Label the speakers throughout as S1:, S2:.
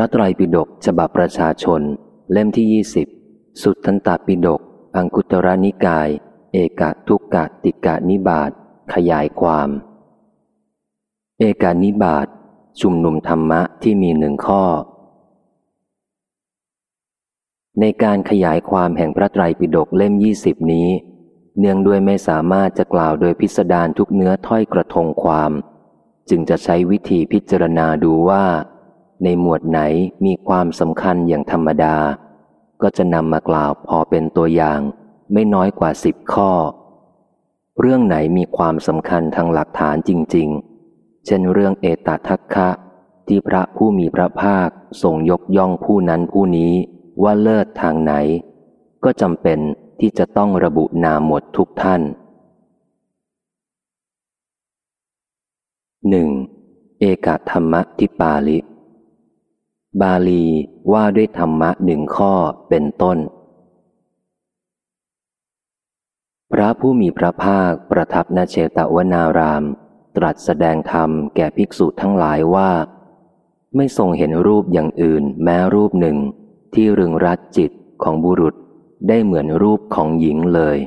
S1: ระไตรปิฎกฉบับประชาชน เล่มที่ยี่สิบสุตทันตปิฎกอังคุตระนิกาย เอกทุกกะติกะนิบาตขยายความ เอกานิบาตชุมนุมธรรมะที่มีหนึ่งข้อ ในการขยายความแห่งพระไตรปิฎกเล่มยี่สิบนี้ เนื่องด้วยไม่สามารถจะกล่าวโดยพิสดารทุกเนื้อถ้อยกระทงความ จึงจะใช้วิธีพิจารณาดูว่า ในหมวดไหนมีความสำคัญอย่างธรรมดา ก็จะนำมากล่าวพอเป็นตัวอย่าง ไม่น้อยกว่าสิบข้อ เรื่องไหนมีความสำคัญทางหลักฐานจริง ๆ เช่นเรื่องเอตทัคคะ ที่พระผู้มีพระภาคทรงยกย่องผู้นั้นผู้นี้ว่าเลิศทางไหน ก็จำเป็นที่จะต้องระบุนามหมดทุกท่านหนึ่งเอกธรรมทิปาลิ บาลีว่าด้วยธรรมะหนึ่งข้อเป็นต้น พระผู้มีพระภาคประทับณเชตวนาราม ตรัสแสดงธรรมแก่ภิกษุทั้งหลายว่า ไม่ทรงเห็นรูปอย่างอื่นแม้รูปหนึ่ง ที่รึงรัดจิตของบุรุษได้เหมือนรูปของหญิงเลย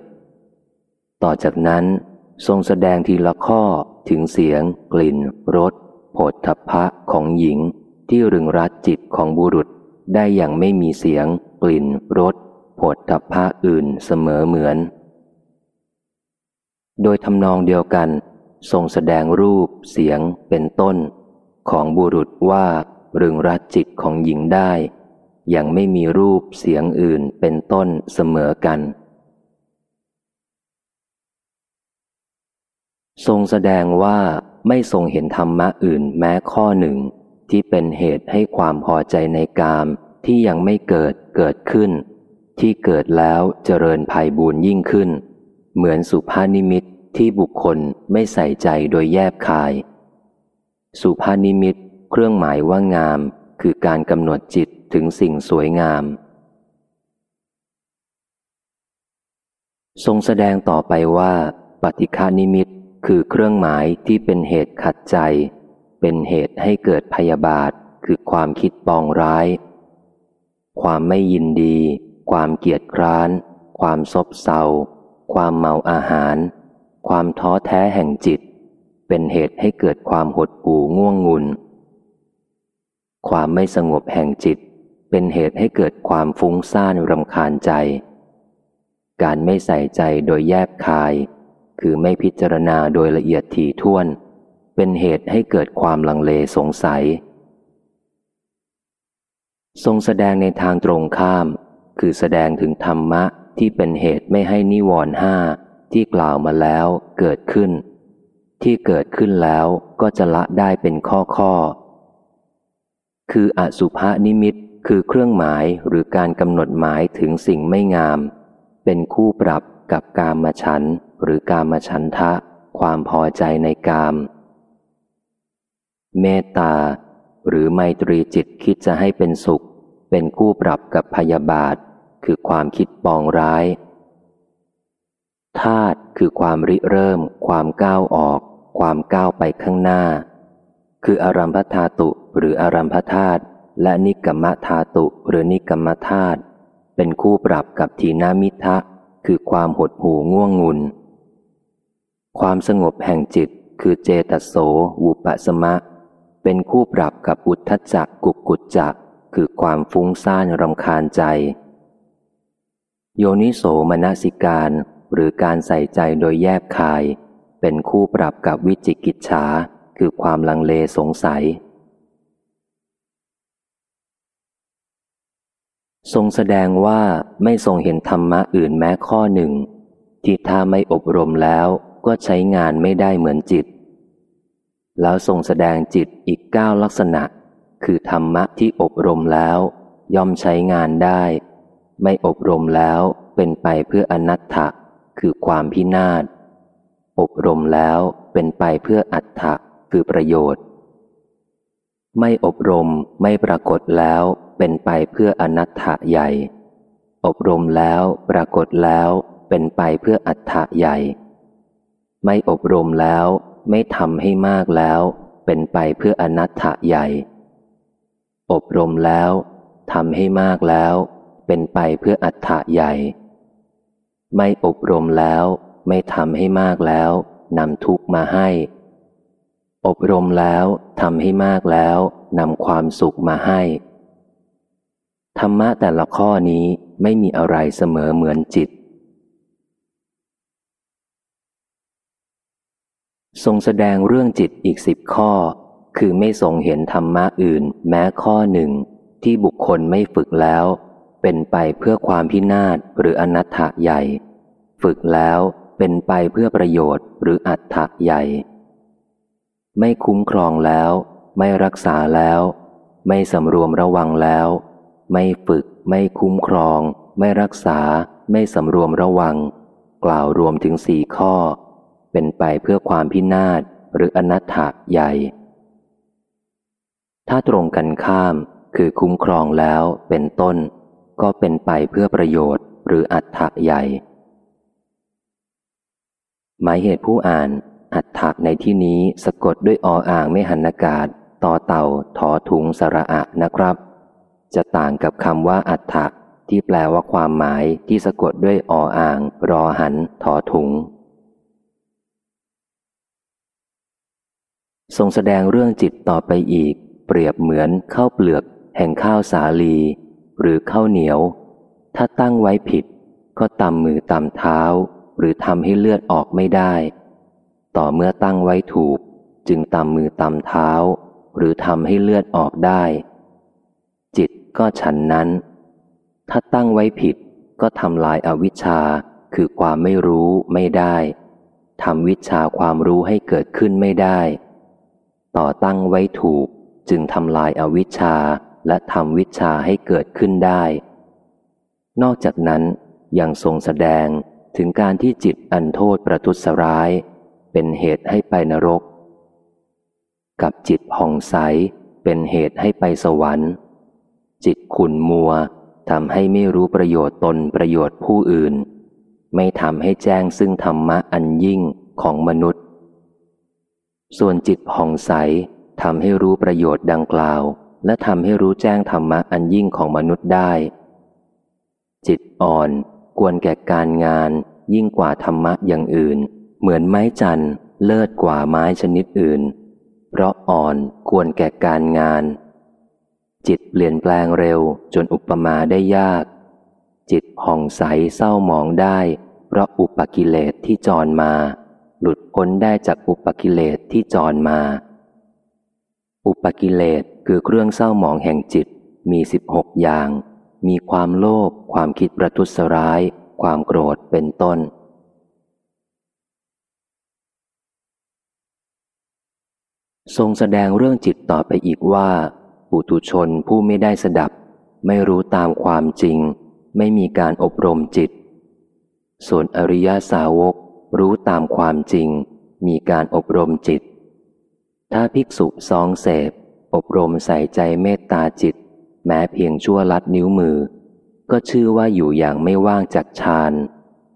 S1: ต่อจากนั้นทรงแสดงทีละข้อถึงเสียง กลิ่นรสผฏฐัพพะของหญิง ที่รึงรัดจิตของบุรุษได้อย่างไม่มีเสียง กลิ่นรสผดทัพพะอื่นเสมอเหมือน โดยทำนองเดียวกัน ทรงแสดงรูปเสียงเป็นต้น ของบุรุษว่ารึงรัดจิตของหญิงได้ อย่างไม่มีรูปเสียงอื่นเป็นต้นเสมอกัน ทรงแสดงว่าไม่ทรงเห็นธรรมะอื่นแม้ข้อหนึ่ง ที่เป็นเหตุให้ความพอใจในกามที่ยังไม่เกิดเกิดขึ้น ที่เกิดแล้วเจริญภัยบูญยิ่งขึ้น เหมือนสุภานิมิตที่บุคคลไม่ใส่ใจโดยแยบคาย สุภานิมิตเครื่องหมายว่างาม คือการกำหนดจิตถึงสิ่งสวยงาม ทรงแสดงต่อไปว่า ปฏิฆานิมิตคือเครื่องหมายที่เป็นเหตุขัดใจ เป็นเหตุให้เกิดพยาบาทคือความคิดปองร้าย ความไม่ยินดี ความเกียจคร้าน ความซบเซา ความเมาอาหาร ความท้อแท้แห่งจิต เป็นเหตุให้เกิดความหดหู่ง่วงงุน ความไม่สงบแห่งจิต เป็นเหตุให้เกิดความฟุ้งซ่านรำคาญใจ การไม่ใส่ใจโดยแยบคาย คือไม่พิจารณาโดยละเอียดถี่ถ้วน เป็นเหตุให้เกิดความลังเลสงสัย ทรงแสดงในทางตรงข้าม คือแสดงถึงธรรมะที่เป็นเหตุไม่ให้นิวรณ์ห้าที่กล่าวมาแล้วเกิดขึ้น ที่เกิดขึ้นแล้วก็จะละได้เป็นข้อข้อ คืออสุภานิมิตคือเครื่องหมายหรือการกำหนดหมายถึงสิ่งไม่งาม เป็นคู่ปรับกับกามฉันหรือกามฉันทะ ความพอใจในกาม เมตตา หรือไมตรีจิตคิดจะให้เป็นสุข เป็นคู่ปรับกับพยาบาท คือความคิดปองร้ายธาตุคือความริเริ่ม ความก้าวออก ความก้าวไปข้างหน้า คืออารัมพธาตุหรืออารัมพธาตุและนิกรรมธาตุหรือนิกรรมธาตุเป็นคู่ปรับกับทีนามิทะ คือความหดหู่ง่วงงุน ความสงบแห่งจิตคือเจตโสวุปสมะ เป็นคู่ปรับกับอุทธจักกุกกุจจะคือความฟุ้งซ่านรำคาญใจ โยนิโสมนสิการหรือการใส่ใจโดยแยบคาย เป็นคู่ปรับกับวิจิกิจฉาคือความลังเลสงสัย ทรงแสดงว่าไม่ทรงเห็นธรรมะอื่นแม้ข้อหนึ่ง ที่ถ้าไม่อบรมแล้วก็ใช้งานไม่ได้เหมือนจิต แล้วทรงแสดงจิตอีกเก้าลักษณะ คือธรรมะที่อบรมแล้ว ย่อมใช้งานได้ ไม่อบรมแล้วเป็นไปเพื่ออนัตถะคือความพินาศอบรมแล้วเป็นไปเพื่ออัตถะคือประโยชน์ ไม่อบรมไม่ปรากฏแล้วเป็นไปเพื่ออนัตถะใหญ่ อบรมแล้วปรากฏแล้วเป็นไปเพื่ออัตถะใหญ่ ไม่อบรมแล้ว ไม่ทำให้มากแล้ว เป็นไปเพื่ออนัตถะใหญ่ อบรมแล้วทำให้มากแล้ว เป็นไปเพื่ออัฏฐะใหญ่ ไม่อบรมแล้วไม่ทำให้มากแล้วนำทุกมาให้ อบรมแล้วทำให้มากแล้วนำความสุขมาให้ ธรรมะแต่ละข้อนี้ไม่มีอะไรเสมอเหมือนจิต ทรงแสดงเรื่องจิตอีกสิบข้อ คือไม่ทรงเห็นธรรมะอื่น แม้ข้อหนึ่ง ที่บุคคลไม่ฝึกแล้ว เป็นไปเพื่อความพินาศหรืออนัตถะใหญ่ ฝึกแล้วเป็นไปเพื่อประโยชน์หรืออัตถะใหญ่ ไม่คุ้มครองแล้ว ไม่รักษาแล้ว ไม่สำรวมระวังแล้ว ไม่ฝึก ไม่คุ้มครอง ไม่รักษา ไม่สำรวมระวัง กล่าวรวมถึงสี่ข้อ เป็นไปเพื่อความพินาศหรืออนัตถะใหญ่ ถ้าตรงกันข้ามคือคุ้มครองแล้วเป็นต้น ก็เป็นไปเพื่อประโยชน์หรืออัตถะใหญ่ หมายเหตุผู้อ่านอัตถะในที่นี้สะกดด้วยออ่างไม่หันอากาศต่อเต่าถอถุงสระอะนะครับ จะต่างกับคำว่าอัตถะที่แปลว่าความหมายที่สะกดด้วยออ่าง รอหันถอถุง ทรงแสดงเรื่องจิตต่อไปอีก เปรียบเหมือนข้าวเปลือกแห่งข้าวสาลี หรือข้าวเหนียว ถ้าตั้งไว้ผิด ก็ตำมือตำเท้า หรือทำให้เลือดออกไม่ได้ ต่อเมื่อตั้งไว้ถูก จึงตำมือตำเท้า หรือทำให้เลือดออกได้ จิตก็ฉันนั้น ถ้าตั้งไว้ผิด ก็ทำลายอาวิชชาคือความไม่รู้ไม่ได้ทำวิชาความรู้ให้เกิดขึ้นไม่ได้ ต่อตั้งไว้ถูกจึงทำลายอาวิชชาและทำวิชาให้เกิดขึ้นได้ นอกจากนั้นยังทรงแสดงถึงการที่จิตอันโทษประทุษร้าย เป็นเหตุให้ไปนรก กับจิตผ่องใสเป็นเหตุให้ไปสวรรค์ จิตขุนมัวทำให้ไม่รู้ประโยชน์ตนประโยชน์ผู้อื่น ไม่ทำให้แจ้งซึ่งธรรมะอันยิ่งของมนุษย์ ส่วนจิตผ่องใสทำให้รู้ประโยชน์ดังกล่าว และทำให้รู้แจ้งธรรมะอันยิ่งของมนุษย์ได้ จิตอ่อนควรแก่การงาน ยิ่งกว่าธรรมะอย่างอื่น เหมือนไม้จันเลิศกว่าไม้ชนิดอื่น เพราะอ่อนควรแก่การงาน จิตเปลี่ยนแปลงเร็วจนอุปมาได้ยาก จิตผ่องใสเศร้าหมองได้ เพราะอุปกิเลสที่จรมา หลุดพ้นได้จากอุปกิเลสที่จรมา อุปกิเลสคือเครื่องเศร้าหมองแห่งจิตมีสิบหกอย่าง มีความโลภความคิดประทุษร้าย ความโกรธเป็นต้น ทรงแสดงเรื่องจิตต่อไปอีกว่า ปุถุชนผู้ไม่ได้สดับ ไม่รู้ตามความจริง ไม่มีการอบรมจิต ส่วนอริยสาวก รู้ตามความจริง มีการอบรมจิต ถ้าภิกษุซองเสพ อบรมใส่ใจเมตตาจิต แม้เพียงชั่วลัดนิ้วมือ ก็ชื่อว่าอยู่อย่างไม่ว่างจากฌาน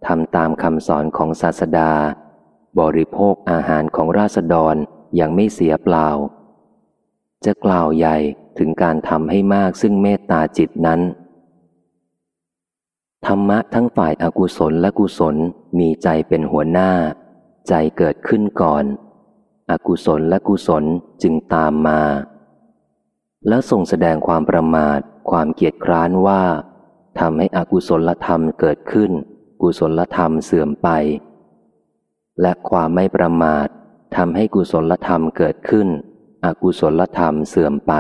S1: ทำตามคำสอนของศาสดา บริโภคอาหารของราษฎรอย่างไม่เสียเปล่า จะกล่าวใหญ่ถึงการทำให้มากซึ่งเมตตาจิตนั้น ธรรมะทั้งฝ่ายอากุศลและกุศลมีใจเป็นหัวหน้า ใจเกิดขึ้นก่อน อกุศลและกุศลจึงตามมา แล้วทรงแสดงความประมาท ความเกียจคร้านว่าทำให้อกุศลธรรมเกิดขึ้น กุศลธรรมเสื่อมไป และความไม่ประมาททำให้กุศลธรรมเกิดขึ้น อกุศลธรรมเสื่อมไป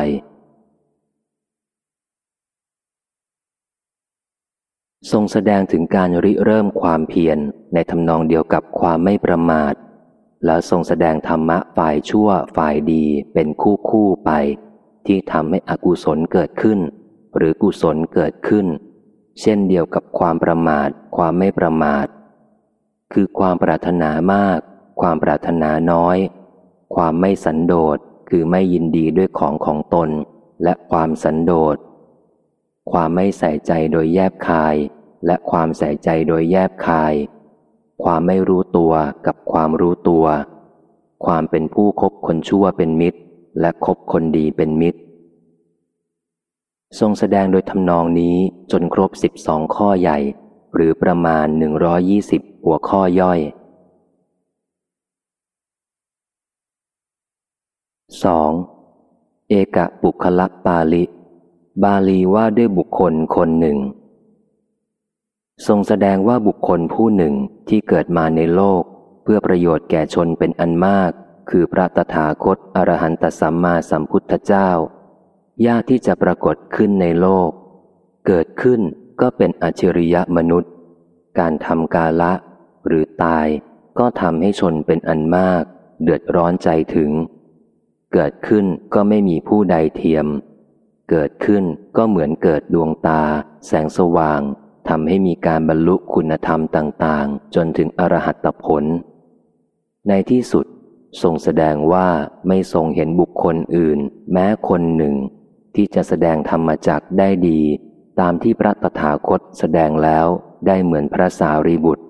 S1: ทรงแสดงถึงการริเริ่มความเพียรในทำนองเดียวกับความไม่ประมาท แล้วทรงแสดงธรรมะฝ่ายชั่วฝ่ายดีเป็นคู่คู่ไป ที่ทำให้อกุศลเกิดขึ้น หรือกุศลเกิดขึ้น เช่นเดียวกับความประมาท ความไม่ประมาท คือความปรารถนามาก ความปรารถนาน้อย ความไม่สันโดษคือไม่ยินดีด้วยของของตน และความสันโดษ ความไม่ใส่ใจโดยแยบคาย และความใส่ใจโดยแยบคาย ความไม่รู้ตัวกับความรู้ตัว ความเป็นผู้คบคนชั่วเป็นมิตร และคบคนดีเป็นมิตร ทรงแสดงโดยทำนองนี้จนครบสิบสองข้อใหญ่ หรือประมาณหนึ่งร้อยี่สิบหัวข้อย่อย 2. เอกะบุคละปาลิ บาลีว่าด้วยบุคคลคนหนึ่ง ทรงแสดงว่าบุคคลผู้หนึ่งที่เกิดมาในโลก เพื่อประโยชน์แก่ชนเป็นอันมาก คือพระตถาคตอรหันตสัมมาสัมพุทธเจ้ายากที่จะปรากฏขึ้นในโลก เกิดขึ้นก็เป็นอัจฉริยะมนุษย์ การทำกาละ หรือตายก็ทำให้ชนเป็นอันมาก เดือดร้อนใจถึง เกิดขึ้นก็ไม่มีผู้ใดเทียม เกิดขึ้นก็เหมือนเกิดดวงตา แสงสว่างทำให้มีการบรรลุคุณธรรมต่าง ๆ จนถึงอรหัตผล ในที่สุดทรงแสดงว่าไม่ทรงเห็นบุคคลอื่น แม้คนหนึ่ง ที่จะแสดงธรรมจักได้ดี ตามที่พระตถาคตแสดงแล้วได้เหมือนพระสารีบุตร